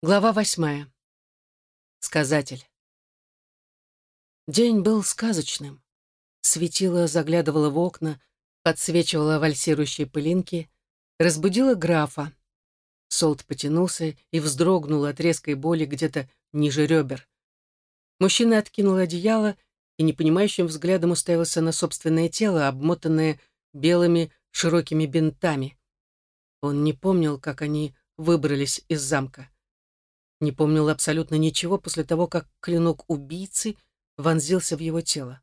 Глава восьмая. Сказатель. День был сказочным. Светило заглядывало в окна, подсвечивало вальсирующие пылинки, разбудило графа. Солт потянулся и вздрогнул от резкой боли где-то ниже ребер. Мужчина откинул одеяло и непонимающим взглядом уставился на собственное тело, обмотанное белыми широкими бинтами. Он не помнил, как они выбрались из замка не помнил абсолютно ничего после того, как клинок убийцы вонзился в его тело.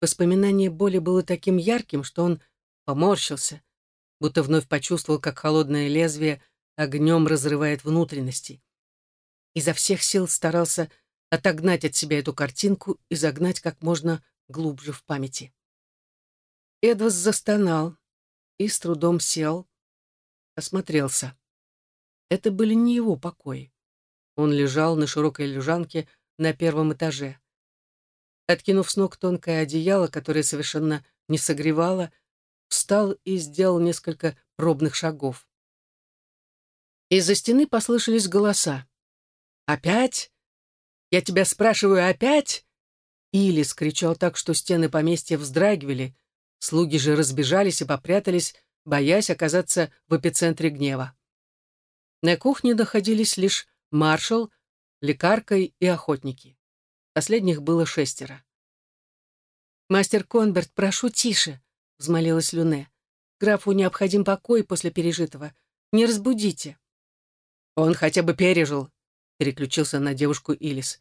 Воспоминание боли было таким ярким, что он поморщился, будто вновь почувствовал, как холодное лезвие огнем разрывает внутренности. Изо всех сил старался отогнать от себя эту картинку и загнать как можно глубже в памяти. Эдвас застонал и с трудом сел, осмотрелся. Это были не его покои. Он лежал на широкой лежанке на первом этаже. Откинув с ног тонкое одеяло, которое совершенно не согревало, встал и сделал несколько пробных шагов. Из-за стены послышались голоса. «Опять? Я тебя спрашиваю, опять?» Илис кричал так, что стены поместья вздрагивали, слуги же разбежались и попрятались, боясь оказаться в эпицентре гнева. На кухне находились лишь маршал, лекарка и охотники. Последних было шестеро. «Мастер Конберт, прошу тише», — взмолилась Люне. «Графу необходим покой после пережитого. Не разбудите». «Он хотя бы пережил», — переключился на девушку Илис.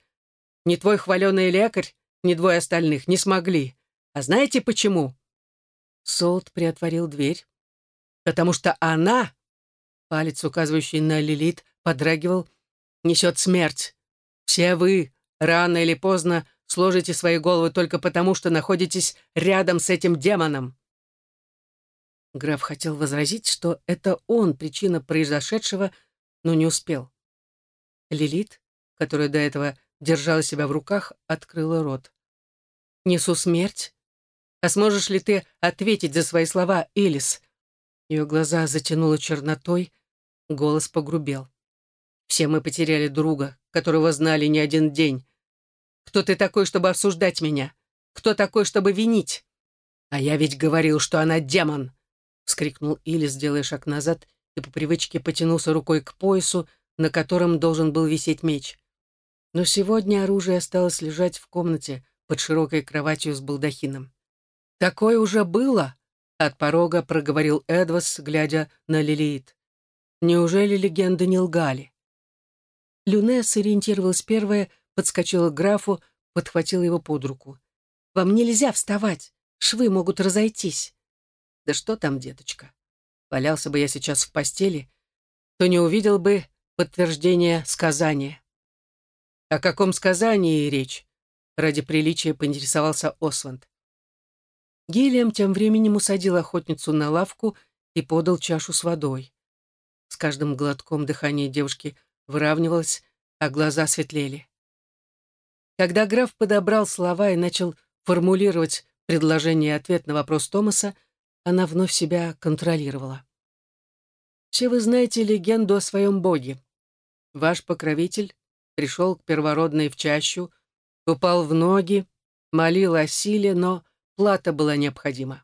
«Ни твой хваленый лекарь, ни двое остальных не смогли. А знаете почему?» Солт приотворил дверь. «Потому что она...» Палец, указывающий на Лилит, подрагивал, несет смерть. Все вы, рано или поздно, сложите свои головы только потому, что находитесь рядом с этим демоном. Граф хотел возразить, что это он причина произошедшего, но не успел. Лилит, которая до этого держала себя в руках, открыла рот. «Несу смерть? А сможешь ли ты ответить за свои слова, Элис?» Ее глаза затянуло чернотой, голос погрубел. Все мы потеряли друга, которого знали не один день. Кто ты такой, чтобы осуждать меня? Кто такой, чтобы винить? А я ведь говорил, что она демон!» — вскрикнул Илис, делая шаг назад и по привычке потянулся рукой к поясу, на котором должен был висеть меч. Но сегодня оружие осталось лежать в комнате под широкой кроватью с балдахином. «Такое уже было!» — от порога проговорил Эдвас, глядя на Лилит. «Неужели легенды не лгали?» Люне сориентировалась первая, подскочила к графу, подхватила его под руку. «Вам нельзя вставать, швы могут разойтись». «Да что там, деточка? Валялся бы я сейчас в постели, то не увидел бы подтверждения сказания». «О каком сказании речь?» Ради приличия поинтересовался Осванд. Гильям тем временем усадил охотницу на лавку и подал чашу с водой. С каждым глотком дыхание девушки выравнивалась, а глаза светлели. Когда граф подобрал слова и начал формулировать предложение и ответ на вопрос Томаса, она вновь себя контролировала. «Все вы знаете легенду о своем боге. Ваш покровитель пришел к первородной в чащу, упал в ноги, молил о силе, но плата была необходима.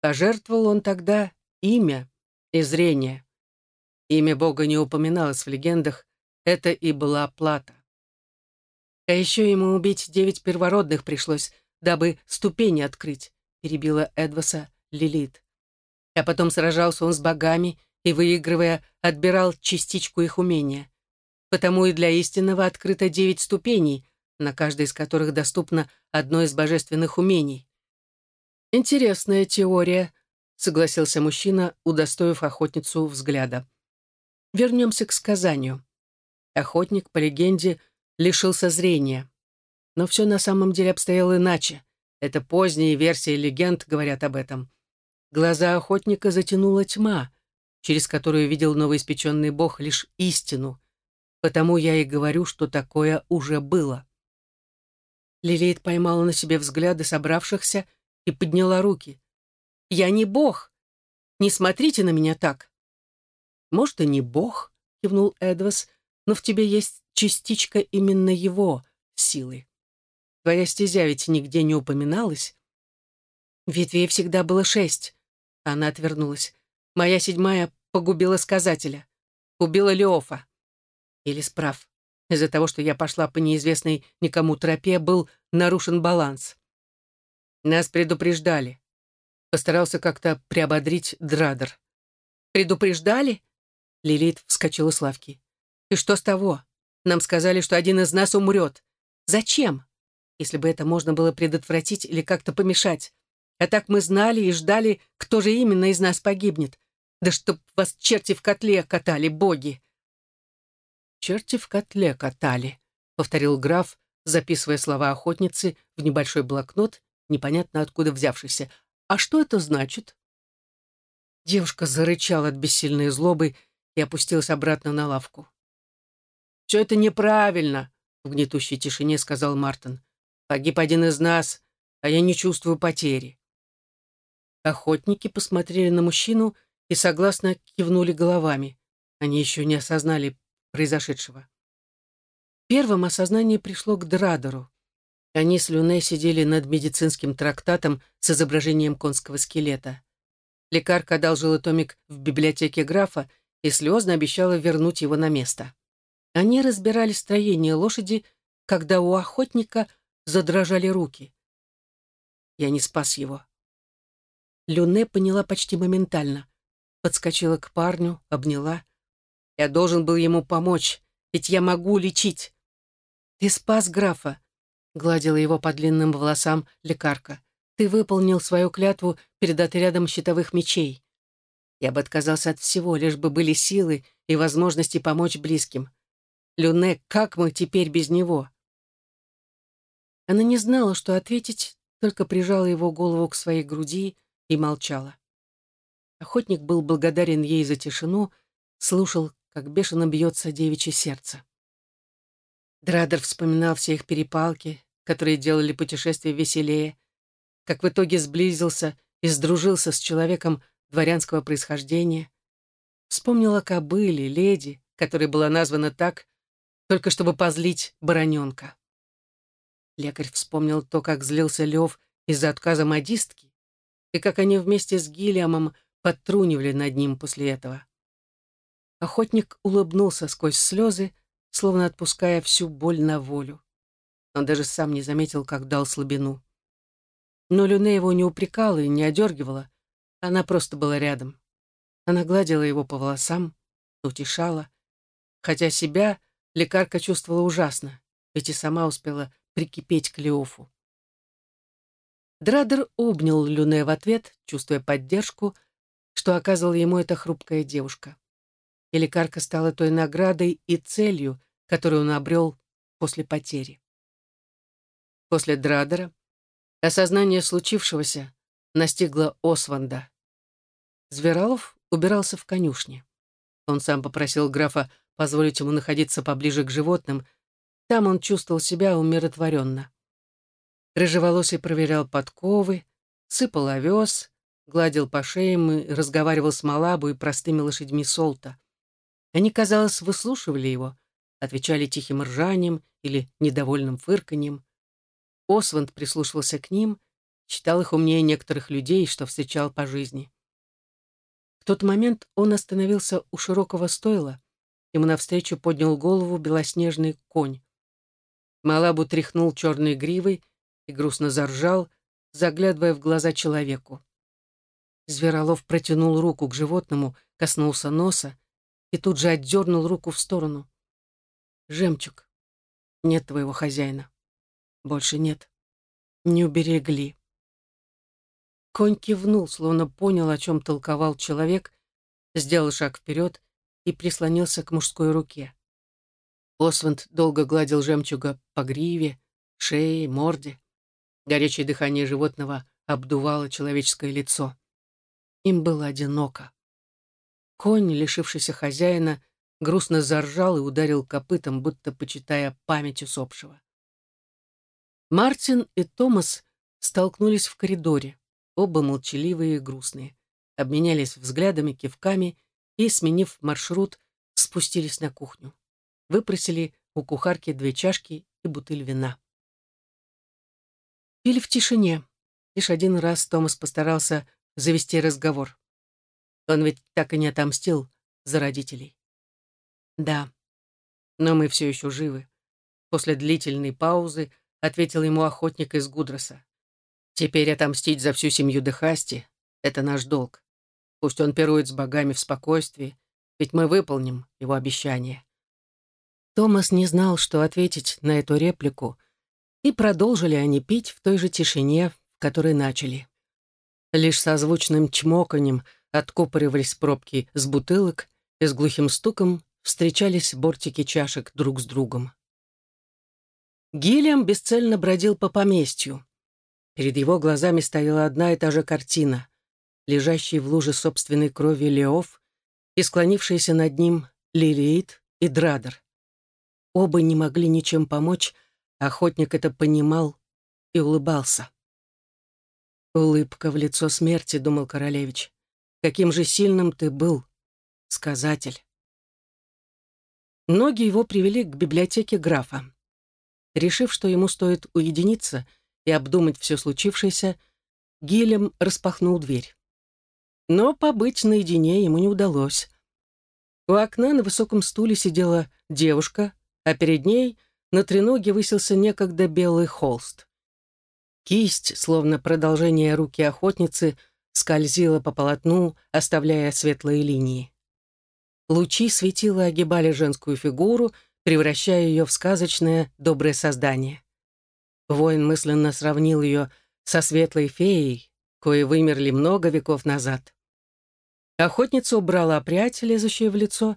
Пожертвовал он тогда имя и зрение. Имя Бога не упоминалось в легендах, это и была плата. А еще ему убить девять первородных пришлось, дабы ступени открыть, перебила Эдваса Лилит. А потом сражался он с богами и, выигрывая, отбирал частичку их умения. Потому и для истинного открыто девять ступеней, на каждой из которых доступно одно из божественных умений. «Интересная теория», — согласился мужчина, удостоив охотницу взгляда. Вернемся к сказанию. Охотник, по легенде, лишился зрения. Но все на самом деле обстояло иначе. Это поздние версии легенд говорят об этом. Глаза охотника затянула тьма, через которую видел новоиспеченный бог лишь истину. Потому я и говорю, что такое уже было. Лилит поймала на себе взгляды собравшихся и подняла руки. «Я не бог! Не смотрите на меня так!» «Может, и не бог», — кивнул Эдвас, но в тебе есть частичка именно его силы. Твоя стезя ведь нигде не упоминалась. Ветвей всегда было шесть. Она отвернулась. Моя седьмая погубила сказателя. Убила Леофа. Или справ. Из-за того, что я пошла по неизвестной никому тропе, был нарушен баланс. Нас предупреждали. Постарался как-то приободрить Драдер. «Предупреждали?» Лилит вскочила с лавки. «И что с того? Нам сказали, что один из нас умрет. Зачем? Если бы это можно было предотвратить или как-то помешать. А так мы знали и ждали, кто же именно из нас погибнет. Да чтоб вас черти в котле катали, боги!» «Черти в котле катали», — повторил граф, записывая слова охотницы в небольшой блокнот, непонятно откуда взявшийся. «А что это значит?» Девушка зарычала от бессильной злобы и опустилась обратно на лавку. «Все это неправильно», — в гнетущей тишине сказал Мартин. «Погиб один из нас, а я не чувствую потери». Охотники посмотрели на мужчину и согласно кивнули головами. Они еще не осознали произошедшего. Первым осознание пришло к Драдеру. Они с Люне сидели над медицинским трактатом с изображением конского скелета. Лекарка одолжила томик в библиотеке графа и слезно обещала вернуть его на место. Они разбирали строение лошади, когда у охотника задрожали руки. Я не спас его. Люне поняла почти моментально. Подскочила к парню, обняла. Я должен был ему помочь, ведь я могу лечить. Ты спас графа, гладила его по длинным волосам лекарка. Ты выполнил свою клятву перед отрядом щитовых мечей. Я бы отказался от всего, лишь бы были силы и возможности помочь близким. Люне, как мы теперь без него? Она не знала, что ответить, только прижала его голову к своей груди и молчала. Охотник был благодарен ей за тишину, слушал, как бешено бьется девичье сердце. Драдер вспоминал все их перепалки, которые делали путешествие веселее, как в итоге сблизился и сдружился с человеком дворянского происхождения. Вспомнил о кобыле, леди, которая была названа так, только чтобы позлить бароненка. Лекарь вспомнил то, как злился Лев из-за отказа модистки, и как они вместе с Гиллиамом подтрунивали над ним после этого. Охотник улыбнулся сквозь слезы, словно отпуская всю боль на волю. Он даже сам не заметил, как дал слабину. Но Люне его не упрекала и не одергивала. Она просто была рядом. Она гладила его по волосам, утешала. Хотя себя лекарка чувствовала ужасно, ведь и сама успела прикипеть к Леофу. Драдер обнял Люне в ответ, чувствуя поддержку, что оказывала ему эта хрупкая девушка и лекарка стала той наградой и целью, которую он обрел после потери. После Драдера осознание случившегося настигло Осванда. Звералов убирался в конюшне. Он сам попросил графа позволить ему находиться поближе к животным, там он чувствовал себя умиротворенно. Рыжеволосый проверял подковы, сыпал овес, гладил по шеям и разговаривал с Малабу и простыми лошадьми Солта. Они, казалось, выслушивали его, отвечали тихим ржанием или недовольным фырканьем. Осванд прислушивался к ним, считал их умнее некоторых людей, что встречал по жизни. В тот момент он остановился у широкого стойла, ему навстречу поднял голову белоснежный конь. Малабу тряхнул черной гривой и грустно заржал, заглядывая в глаза человеку. Зверолов протянул руку к животному, коснулся носа, и тут же отдернул руку в сторону. «Жемчуг, нет твоего хозяина. Больше нет. Не уберегли». Конь кивнул, словно понял, о чем толковал человек, сделал шаг вперед и прислонился к мужской руке. Осванд долго гладил жемчуга по гриве, шее, морде. Горячее дыхание животного обдувало человеческое лицо. Им было одиноко. Конь, лишившийся хозяина, грустно заржал и ударил копытом, будто почитая память усопшего. Мартин и Томас столкнулись в коридоре, оба молчаливые и грустные, обменялись взглядами, кивками и, сменив маршрут, спустились на кухню. выпросили у кухарки две чашки и бутыль вина. Пили в тишине. Лишь один раз Томас постарался завести разговор. Он ведь так и не отомстил за родителей. Да, но мы все еще живы. После длительной паузы ответил ему охотник из Гудроса. Теперь отомстить за всю семью Дехасти — это наш долг. Пусть он пирует с богами в спокойствии, ведь мы выполним его обещание. Томас не знал, что ответить на эту реплику, и продолжили они пить в той же тишине, в которой начали. Лишь со звучным чмоканьем откупоривались пробки с бутылок и с глухим стуком встречались бортики чашек друг с другом. Гильям бесцельно бродил по поместью. Перед его глазами стояла одна и та же картина. Лежащий в луже собственной крови Леов и склонившийся над ним Лилиит и Драдер. Оба не могли ничем помочь, охотник это понимал и улыбался. «Улыбка в лицо смерти», — думал королевич. «Каким же сильным ты был, сказатель». Ноги его привели к библиотеке графа. Решив, что ему стоит уединиться и обдумать все случившееся, Гилем распахнул дверь. Но побыть наедине ему не удалось. У окна на высоком стуле сидела девушка а перед ней на треноге высился некогда белый холст. Кисть, словно продолжение руки охотницы, скользила по полотну, оставляя светлые линии. Лучи светила огибали женскую фигуру, превращая ее в сказочное доброе создание. Воин мысленно сравнил ее со светлой феей, кои вымерли много веков назад. Охотница убрала прядь, лезущую в лицо,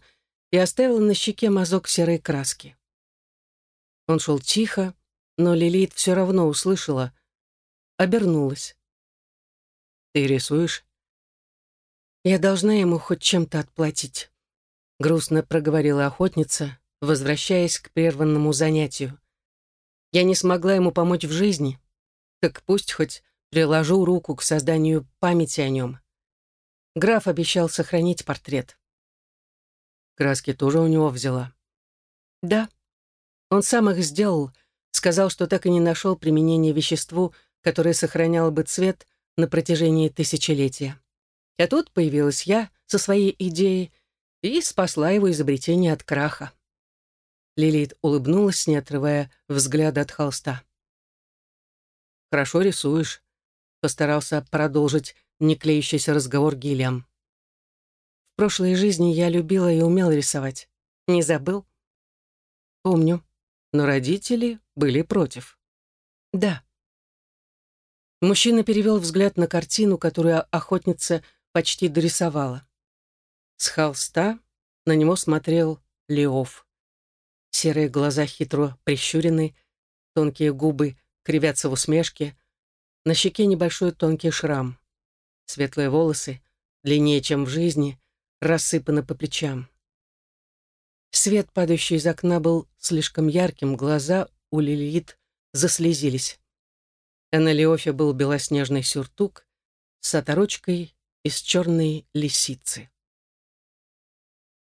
и оставила на щеке мазок серой краски. Он шел тихо, но Лилит все равно услышала. Обернулась. «Ты рисуешь?» «Я должна ему хоть чем-то отплатить», — грустно проговорила охотница, возвращаясь к прерванному занятию. «Я не смогла ему помочь в жизни, так пусть хоть приложу руку к созданию памяти о нем». Граф обещал сохранить портрет. Краски тоже у него взяла. «Да», он сам их сделал, сказал, что так и не нашел применения веществу, которое сохраняло бы цвет на протяжении тысячелетия. А тут появилась я со своей идеей и спасла его изобретение от краха. Лилит улыбнулась, не отрывая взгляда от холста. «Хорошо рисуешь», — постарался продолжить неклеющийся разговор Гильям. «В прошлой жизни я любила и умела рисовать. Не забыл?» «Помню но родители были против. Да. Мужчина перевел взгляд на картину, которую охотница почти дорисовала. С холста на него смотрел Леов. Серые глаза хитро прищурены, тонкие губы кривятся в усмешке, на щеке небольшой тонкий шрам. Светлые волосы, длиннее, чем в жизни, рассыпаны по плечам. Свет, падающий из окна, был слишком ярким, глаза у Лилит заслезились. А на Леофе был белоснежный сюртук с оторочкой из черной лисицы.